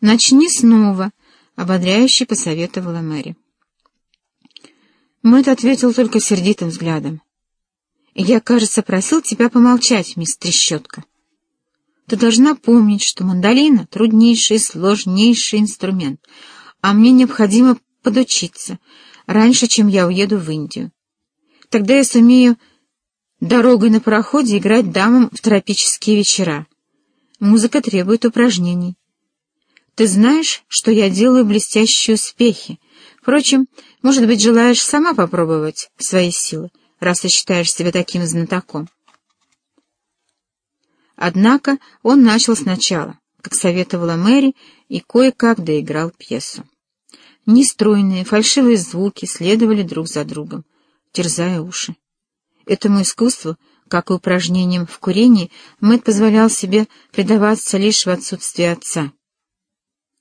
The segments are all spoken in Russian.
«Начни снова», — ободряюще посоветовала Мэри. Мэтт ответил только сердитым взглядом. «Я, кажется, просил тебя помолчать, мисс Трещотка. Ты должна помнить, что мандолина — труднейший сложнейший инструмент, а мне необходимо подучиться раньше, чем я уеду в Индию. Тогда я сумею дорогой на пароходе играть дамам в тропические вечера. Музыка требует упражнений. Ты знаешь, что я делаю блестящие успехи. Впрочем, может быть, желаешь сама попробовать свои силы, раз ты считаешь себя таким знатоком. Однако он начал сначала, как советовала Мэри, и кое-как доиграл пьесу. Нестройные, фальшивые звуки следовали друг за другом, терзая уши. Этому искусству, как и упражнениям в курении, Мэтт позволял себе предаваться лишь в отсутствие отца.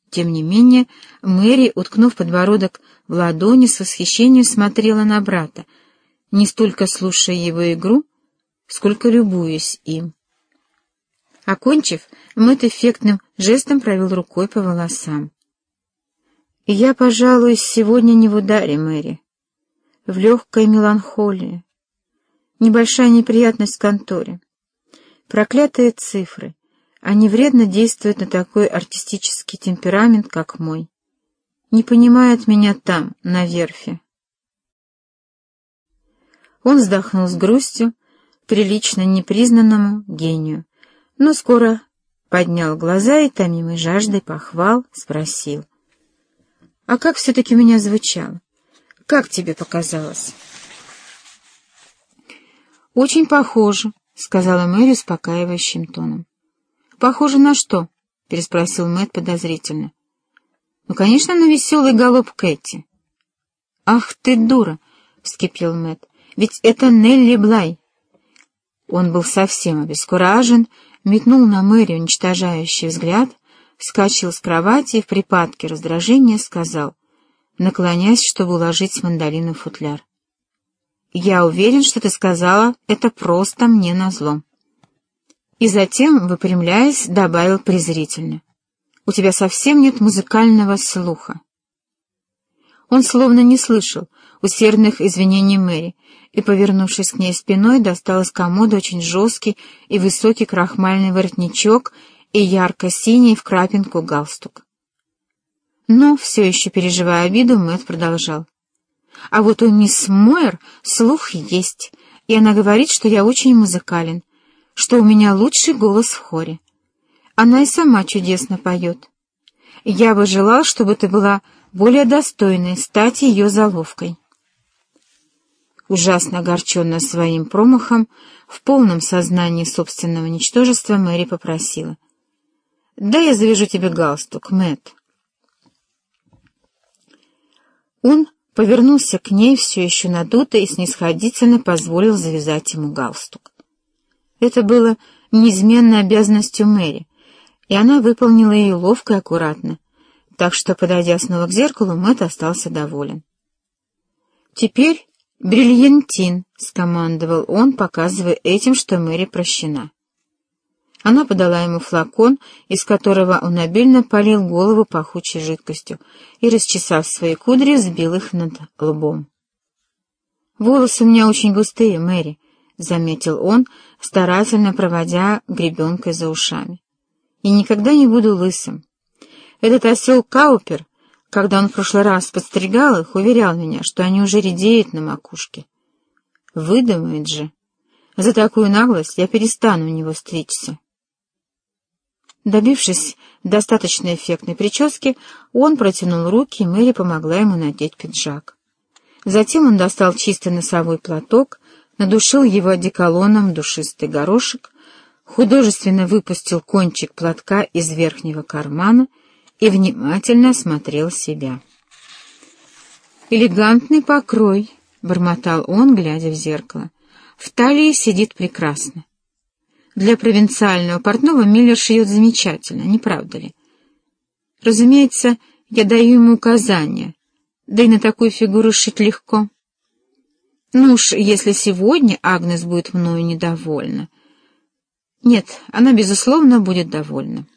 Тем не менее, Мэри, уткнув подбородок в ладони, с восхищением смотрела на брата, не столько слушая его игру, сколько любуясь им. Окончив, Мэтт эффектным жестом провел рукой по волосам. «Я, пожалуй, сегодня не в ударе, Мэри, в легкой меланхолии. Небольшая неприятность в конторе. Проклятые цифры. Они вредно действуют на такой артистический темперамент, как мой. Не понимает меня там, на верфи. Он вздохнул с грустью, прилично непризнанному гению, но скоро поднял глаза и, томимой жаждой похвал, спросил. «А как все-таки меня звучало? Как тебе показалось?» «Очень похоже», — сказала Мэри успокаивающим тоном. «Похоже на что?» — переспросил Мэтт подозрительно. «Ну, конечно, на веселый голубь Кэти». «Ах ты дура!» — вскипел Мэтт. «Ведь это Нелли Блай!» Он был совсем обескуражен, метнул на Мэри уничтожающий взгляд, вскочил с кровати и в припадке раздражения сказал, наклоняясь, чтобы уложить мандолину в футляр. «Я уверен, что ты сказала это просто мне назло». И затем, выпрямляясь, добавил презрительно. «У тебя совсем нет музыкального слуха». Он словно не слышал усердных извинений Мэри и, повернувшись к ней спиной, достал из комода очень жесткий и высокий крахмальный воротничок и ярко-синий в крапинку галстук. Но, все еще переживая обиду, Мэтт продолжал. «А вот у мисс Мойер слух есть, и она говорит, что я очень музыкален, что у меня лучший голос в хоре. Она и сама чудесно поет. Я бы желал, чтобы ты была более достойной стать ее заловкой. Ужасно огорченная своим промахом, в полном сознании собственного ничтожества, Мэри попросила. «Да я завяжу тебе галстук, Мэтт». Он повернулся к ней все еще надуто и снисходительно позволил завязать ему галстук. Это было неизменной обязанностью Мэри, и она выполнила ее ловко и аккуратно, так что, подойдя снова к зеркалу, Мэтт остался доволен. «Теперь бриллиантин», — скомандовал он, показывая этим, что Мэри прощена. Она подала ему флакон, из которого он обильно полил голову пахучей жидкостью и, расчесав свои кудри, сбил их над лбом. «Волосы у меня очень густые, Мэри», — заметил он, старательно проводя гребенкой за ушами. «И никогда не буду лысым. Этот осел Каупер, когда он в прошлый раз подстригал их, уверял меня, что они уже редеют на макушке. Выдумает же. За такую наглость я перестану у него стричься». Добившись достаточно эффектной прически, он протянул руки, и Мэри помогла ему надеть пиджак. Затем он достал чистый носовой платок, надушил его одеколоном душистый горошек, художественно выпустил кончик платка из верхнего кармана и внимательно осмотрел себя. «Элегантный покрой», — бормотал он, глядя в зеркало. «В талии сидит прекрасно. Для провинциального портного Миллер шьет замечательно, не правда ли? Разумеется, я даю ему указания, да и на такую фигуру шить легко». Ну уж, если сегодня Агнес будет мною недовольна. Нет, она, безусловно, будет довольна.